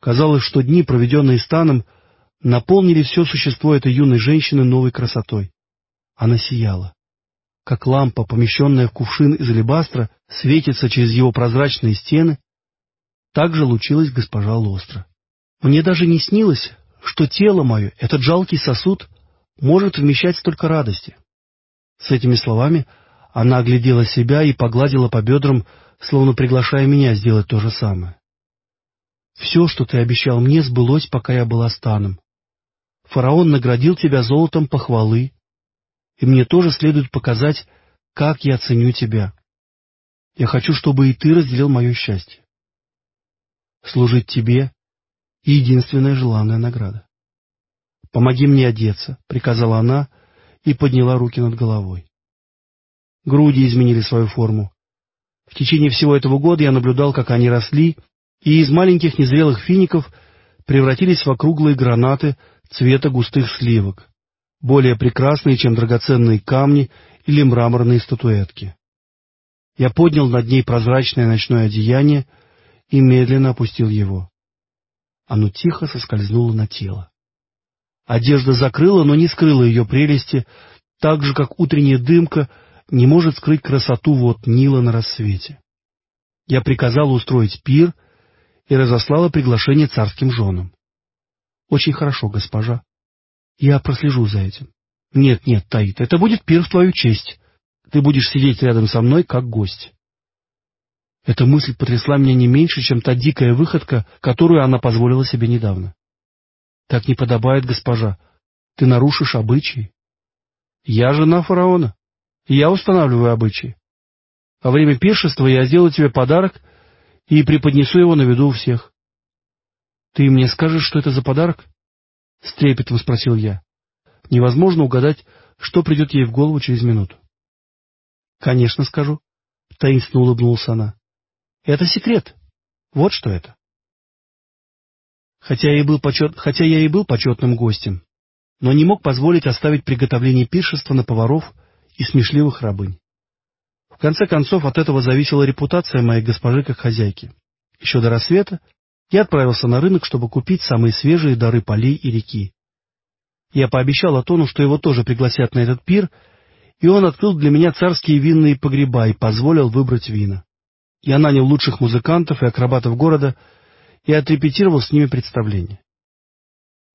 Казалось, что дни, проведенные станом, наполнили все существо этой юной женщины новой красотой. Она сияла. Как лампа, помещенная в кувшин из алебастра, светится через его прозрачные стены, так же лучилась госпожа Лостра. Мне даже не снилось, что тело мое, этот жалкий сосуд, может вмещать столько радости. С этими словами она оглядела себя и погладила по бедрам, словно приглашая меня сделать то же самое. Все, что ты обещал мне, сбылось, пока я была станом. Фараон наградил тебя золотом похвалы, и мне тоже следует показать, как я ценю тебя. Я хочу, чтобы и ты разделил мое счастье. Служить тебе — единственная желанная награда. «Помоги мне одеться», — приказала она и подняла руки над головой. Груди изменили свою форму. В течение всего этого года я наблюдал, как они росли, и из маленьких незрелых фиников превратились в округлые гранаты цвета густых сливок, более прекрасные, чем драгоценные камни или мраморные статуэтки. Я поднял над ней прозрачное ночное одеяние и медленно опустил его. Оно тихо соскользнуло на тело. Одежда закрыла, но не скрыла ее прелести, так же, как утренняя дымка не может скрыть красоту вод Нила на рассвете. Я приказал устроить пир и разослала приглашение царским женам. — Очень хорошо, госпожа. Я прослежу за этим. — Нет, нет, Таит, это будет пир в твою честь. Ты будешь сидеть рядом со мной, как гость. Эта мысль потрясла меня не меньше, чем та дикая выходка, которую она позволила себе недавно. Так не подобает, госпожа. Ты нарушишь обычаи. Я жена фараона. Я устанавливаю обычаи. Во время пиршества я сделаю тебе подарок и преподнесу его на виду у всех. Ты мне скажешь, что это за подарок? С трепетом спросил я. Невозможно угадать, что придет ей в голову через минуту. Конечно, скажу. Таинственно улыбнулась она. Это секрет. Вот что это. Хотя я, и был почет... Хотя я и был почетным гостем, но не мог позволить оставить приготовление пиршества на поваров и смешливых рабынь. Конце концов, от этого зависела репутация моей госпожи как хозяйки. Еще до рассвета я отправился на рынок, чтобы купить самые свежие дары полей и реки. Я пообещал Атону, что его тоже пригласят на этот пир, и он открыл для меня царские винные погреба и позволил выбрать вина. Я нанял лучших музыкантов и акробатов города — и отрепетировал с ними представление.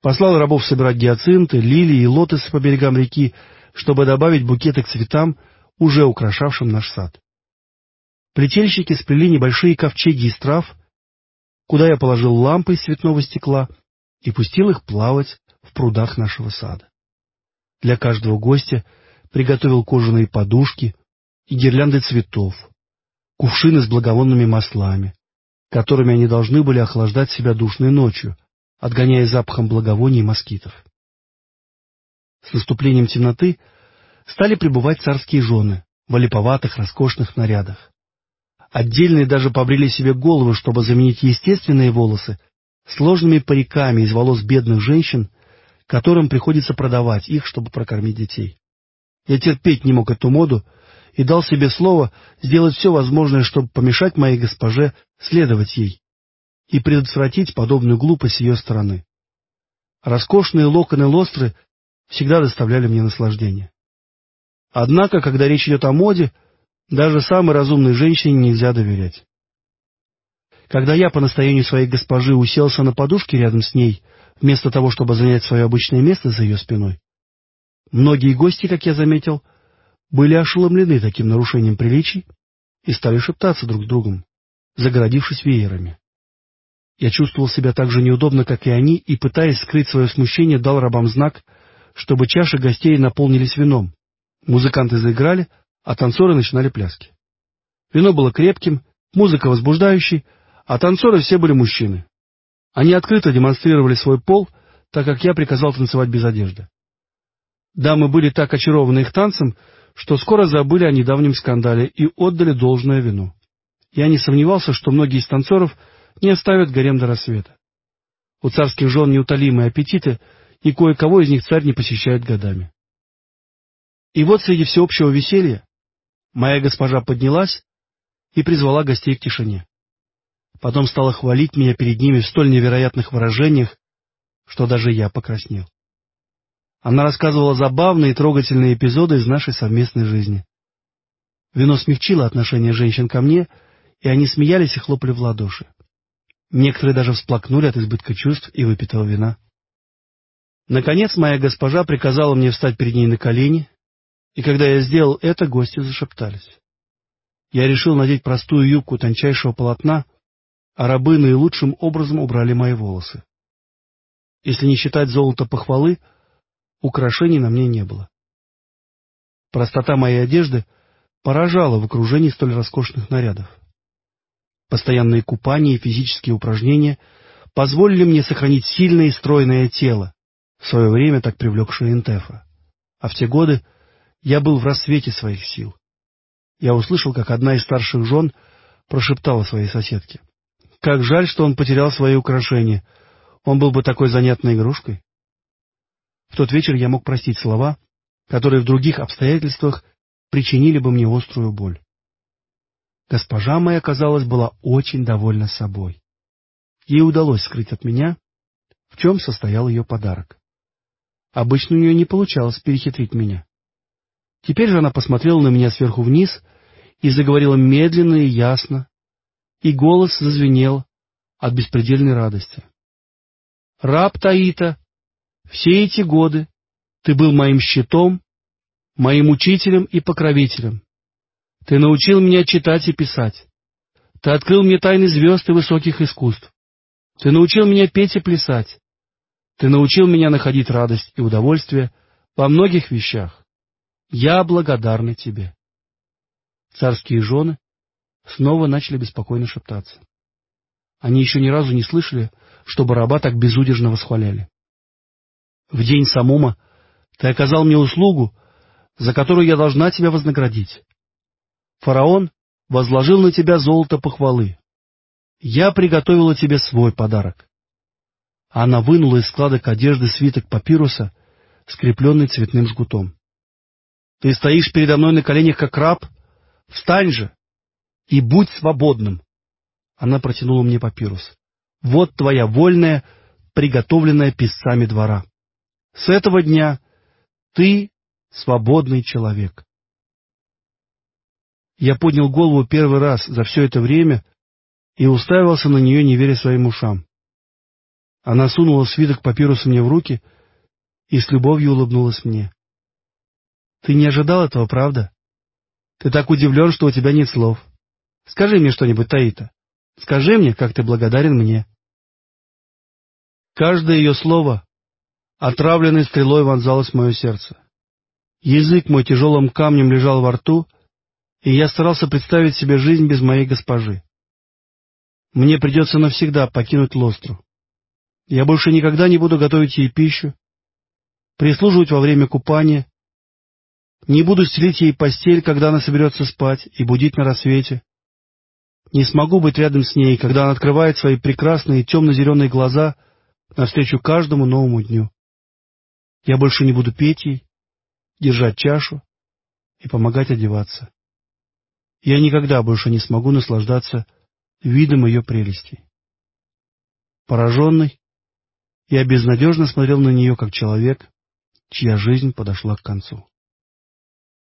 Послал рабов собирать гиацинты, лилии и лотосы по берегам реки, чтобы добавить букеты к цветам, уже украшавшим наш сад. Плетельщики сплели небольшие ковчеги из трав, куда я положил лампы из цветного стекла и пустил их плавать в прудах нашего сада. Для каждого гостя приготовил кожаные подушки и гирлянды цветов, кувшины с благовонными маслами, которыми они должны были охлаждать себя душной ночью, отгоняя запахом благовоний и москитов. С наступлением темноты стали прибывать царские жены в олиповатых роскошных нарядах. Отдельные даже побрили себе головы, чтобы заменить естественные волосы сложными париками из волос бедных женщин, которым приходится продавать их, чтобы прокормить детей. Я терпеть не мог эту моду и дал себе слово сделать все возможное, чтобы помешать моей госпоже следовать ей и предотвратить подобную глупость с ее стороны. Роскошные локоны лостры всегда доставляли мне наслаждение. Однако, когда речь идет о моде, даже самой разумной женщине нельзя доверять. Когда я по настоянию своей госпожи уселся на подушке рядом с ней, вместо того, чтобы занять свое обычное место за ее спиной, многие гости, как я заметил, были ошеломлены таким нарушением приличий и стали шептаться друг с другом, загородившись веерами. Я чувствовал себя так же неудобно, как и они, и, пытаясь скрыть свое смущение, дал рабам знак, чтобы чаши гостей наполнились вином. Музыканты заиграли, а танцоры начинали пляски. Вино было крепким, музыка возбуждающей, а танцоры все были мужчины. Они открыто демонстрировали свой пол, так как я приказал танцевать без одежды. Дамы были так очарованы их танцем, что скоро забыли о недавнем скандале и отдали должное вину. Я не сомневался, что многие из танцоров не оставят гарем до рассвета. У царских жен неутолимые аппетиты, и кое-кого из них царь не посещает годами. И вот среди всеобщего веселья моя госпожа поднялась и призвала гостей к тишине. Потом стала хвалить меня перед ними в столь невероятных выражениях, что даже я покраснел. Она рассказывала забавные и трогательные эпизоды из нашей совместной жизни. Вино смягчило отношение женщин ко мне, и они смеялись и хлопали в ладоши. Некоторые даже всплакнули от избытка чувств и выпитого вина. Наконец моя госпожа приказала мне встать перед ней на колени, и когда я сделал это, гости зашептались. Я решил надеть простую юбку тончайшего полотна, а рабы наилучшим образом убрали мои волосы. Если не считать золота похвалы, украшений на мне не было. Простота моей одежды поражала в окружении столь роскошных нарядов. Постоянные купания и физические упражнения позволили мне сохранить сильное и стройное тело, в свое время так привлекшее Интефа. А в те годы я был в рассвете своих сил. Я услышал, как одна из старших жен прошептала своей соседке. Как жаль, что он потерял свои украшения. Он был бы такой занятной игрушкой. В тот вечер я мог простить слова, которые в других обстоятельствах причинили бы мне острую боль. Госпожа моя, казалось, была очень довольна собой. Ей удалось скрыть от меня, в чем состоял ее подарок. Обычно у нее не получалось перехитрить меня. Теперь же она посмотрела на меня сверху вниз и заговорила медленно и ясно, и голос зазвенел от беспредельной радости. «Раб Таита, все эти годы ты был моим щитом, моим учителем и покровителем. Ты научил меня читать и писать. Ты открыл мне тайны звезд и высоких искусств. Ты научил меня петь и плясать. Ты научил меня находить радость и удовольствие во многих вещах. Я благодарна тебе. Царские жены снова начали беспокойно шептаться. Они еще ни разу не слышали, чтобы раба так безудержно восхваляли. В день Самума ты оказал мне услугу, за которую я должна тебя вознаградить. Фараон возложил на тебя золото похвалы. Я приготовила тебе свой подарок. Она вынула из складок одежды свиток папируса, скрепленный цветным жгутом. Ты стоишь передо мной на коленях, как раб? Встань же и будь свободным. Она протянула мне папирус. Вот твоя вольная, приготовленная писцами двора. С этого дня ты свободный человек. Я поднял голову первый раз за все это время и уставился на нее, не веря своим ушам. Она сунула свиток папируса мне в руки и с любовью улыбнулась мне. — Ты не ожидал этого, правда? Ты так удивлен, что у тебя нет слов. Скажи мне что-нибудь, Таита. Скажи мне, как ты благодарен мне. Каждое ее слово отравленной стрелой вонзалось в мое сердце. Язык мой тяжелым камнем лежал во рту, и я старался представить себе жизнь без моей госпожи. Мне придется навсегда покинуть Лостру. Я больше никогда не буду готовить ей пищу, прислуживать во время купания, не буду стелить ей постель, когда она соберется спать, и будить на рассвете. Не смогу быть рядом с ней, когда она открывает свои прекрасные темно-зеленые глаза навстречу каждому новому дню. Я больше не буду петь ей, держать чашу и помогать одеваться. Я никогда больше не смогу наслаждаться видом ее прелестей. Пораженный, я безнадежно смотрел на нее, как человек, чья жизнь подошла к концу. —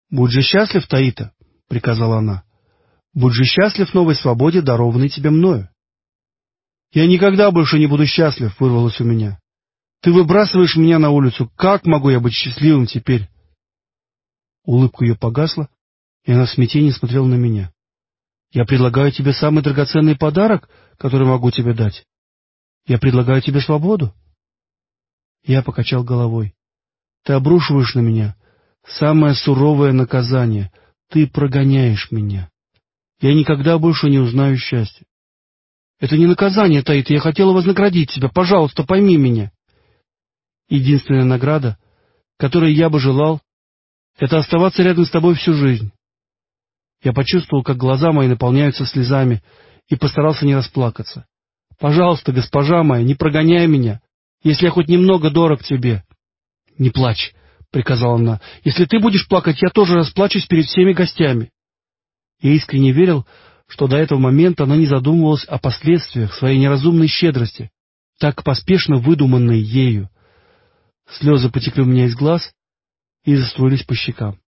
Будь же счастлив, Таита, — приказала она. — Будь же счастлив новой свободе, дарованной тебе мною. — Я никогда больше не буду счастлив, — вырвалось у меня. — Ты выбрасываешь меня на улицу. Как могу я быть счастливым теперь? Улыбка ее погасла, и она в смятении смотрела на меня. — Я предлагаю тебе самый драгоценный подарок, который могу тебе дать. Я предлагаю тебе свободу. Я покачал головой. Ты обрушиваешь на меня самое суровое наказание. Ты прогоняешь меня. Я никогда больше не узнаю счастья. Это не наказание, Таит, я хотела вознаградить тебя. Пожалуйста, пойми меня. Единственная награда, которой я бы желал, это оставаться рядом с тобой всю жизнь. Я почувствовал, как глаза мои наполняются слезами, и постарался не расплакаться. Пожалуйста, госпожа моя, не прогоняй меня если я хоть немного дорог тебе. — Не плачь, — приказала она. — Если ты будешь плакать, я тоже расплачусь перед всеми гостями. Я искренне верил, что до этого момента она не задумывалась о последствиях своей неразумной щедрости, так поспешно выдуманной ею. Слезы потекли у меня из глаз и заструились по щекам.